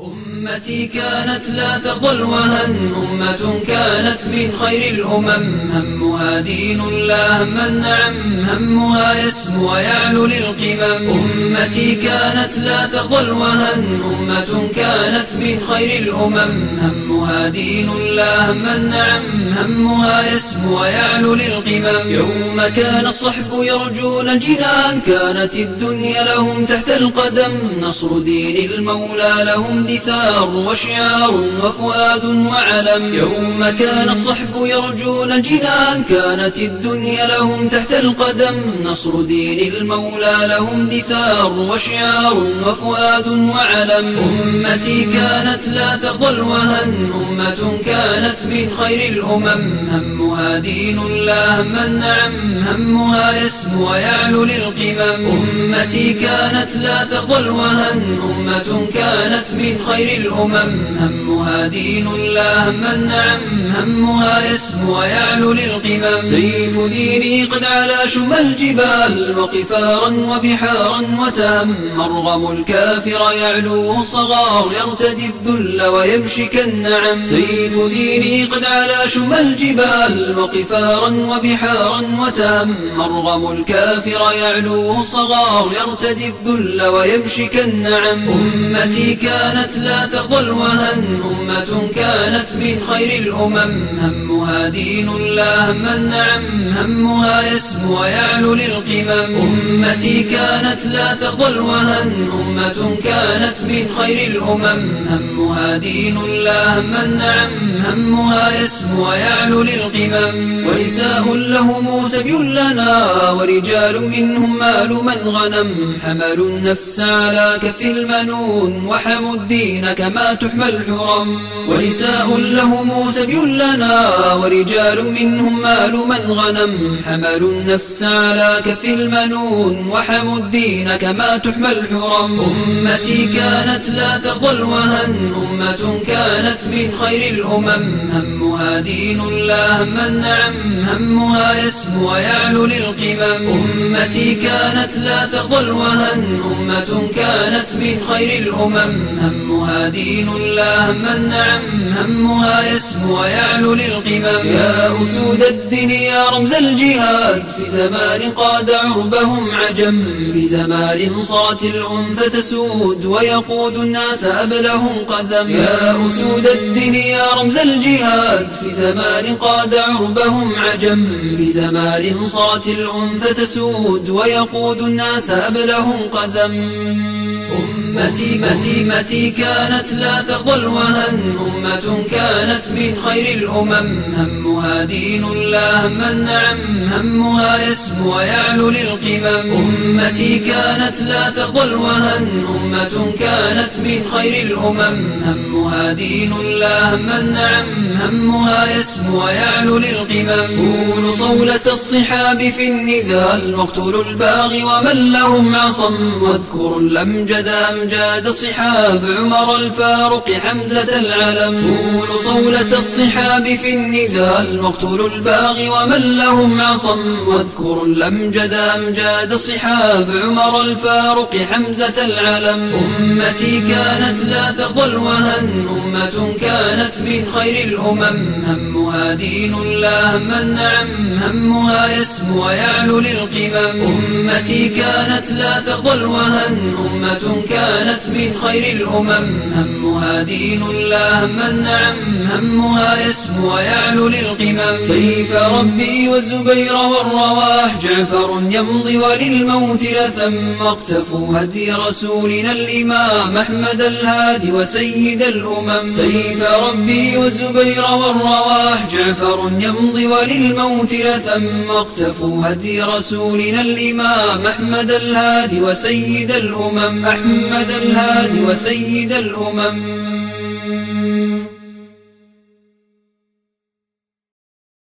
أمتي كانت لا ترضى الوهن أمة كانت من خير الأمم. همها دين لا هم النعم همها يسمو ويعلو للقمم. أمتي كانت لا ترضى الوهن أمة كانت من خير الأمم. همها دين لا هم النعم همها يسمو ويعلو للقمم. يوم كان الصحب يرجون الجنان كانت الدنيا لهم تحت القدم. نصر دين المولى لهم دثار وشعار وفؤاد وعلم. يوم كان الصحب يرجون الجنان كانت الدنيا لهم تحت القدم. نصر دين المولى لهم دثار وشعار وفؤاد وعلم. أمتي كانت لا ترضى الوهن أمة كانت من خير الأمم همها دين لا هم النعم همها يسمو ويعلو للقمم. أمتي كانت لا ترضى الوهن أمة كانت من خير الأمم همها دين لا هم النعم همها يسمو ويعلو للقمم. سيف ديني قد علا شم الجبال وقفارا وبحارا وتهم مرغم الكافر يعلو صغار يرتدي الذل ويمشي كالنعم. سيف ديني قد علا شم الجبال وقفارا وبحارا وتهم مرغم الكافر يعلو صغار يرتدي الذل ويمشي كالنعم أمتي كانت لا ترضى الوهن أمة كانت من خير الأمم. همها دين لا هم النعم همها يسمو ويعلو للقمم. أمتي كانت لا ترضى الوهن أمة كانت من خير الأمم. همها دين لا هم النعم همها يسمو ويعلو للقمم. ونساء لهم سبي لنا ورجال منهم مال من غنم. حملوا النفس على كف المنون وحموا الدين كما تحمى الحرم. ونساء لهم سبي لنا ورجال منهم مال من غنم. حملوا النفس على كف المنون وحموا الدين كما تحمى الحرم. أمتي كانت لا ترضى الوهن أمة كانت من خير الأمم همها دين لا هم النعم همها يسمو ويعلو للقمم. أمتي كانت لا ترضى الوهن أمة كانت من خير الأمم. همها دين لا هم النعم همها يسمو ويعلو للقمم. يا أسود الدين يا رمز الجهاد في زمان قاد عربهم عجم. في زمان صارت الأنثى تسود ويقود الناس أبلهم قزم. يا أسود الدين يا رمز الجهاد. في زمان قاد عربهم عجم في زمان صارت الأنثى تسود ويقود الناس أبلهم قزم. أمتي متي كانت لا ترضى الوهن. أمة كانت من خير الأمم. همها دين لا هم النعم. همها يسمو ويعلو للقمم. أمتي كانت لا ترضى الوهن. أمة كانت من خير الأمم. همها دين لا هم النعم. همها يسمو ويعلو للقمم. فول صولة الصحاب في النزال. واقتلوا الباغي ومن لهم عصم. واذكروا الأمجد أمجاد صحاب عمر الفاروق حمزة العلم. فول صولة الصحاب في النزال واقتلوا الباغي ومن لهم عصم. واذكروا الأمجد أمجاد صحاب عمر الفاروق حمزة العلم. أمتي كانت لا ترضى الوهن أمة كانت من خير الأمم. همها دين لا هم النعم همها يسمو ويعلو للقمم. أمتي كانت لا ترضى الوهن أمة كانت من خير الأمم. همها دين لا هم النعم همها يسمو ويعلو للقمم. سيف ربي والزبير والرواح جعفر يمضي وللموت لثم. اقتفوا هدي رسولنا الإمام أحمد الهادي وسيد الأمم. سيف ربي والزبير والرواح جعفر يمضي وللموت لثم. اقتفوا هدي رسولنا الإمام أحمد الهادي وسيد الأمم. أحمد الهادي وسيد الأمم.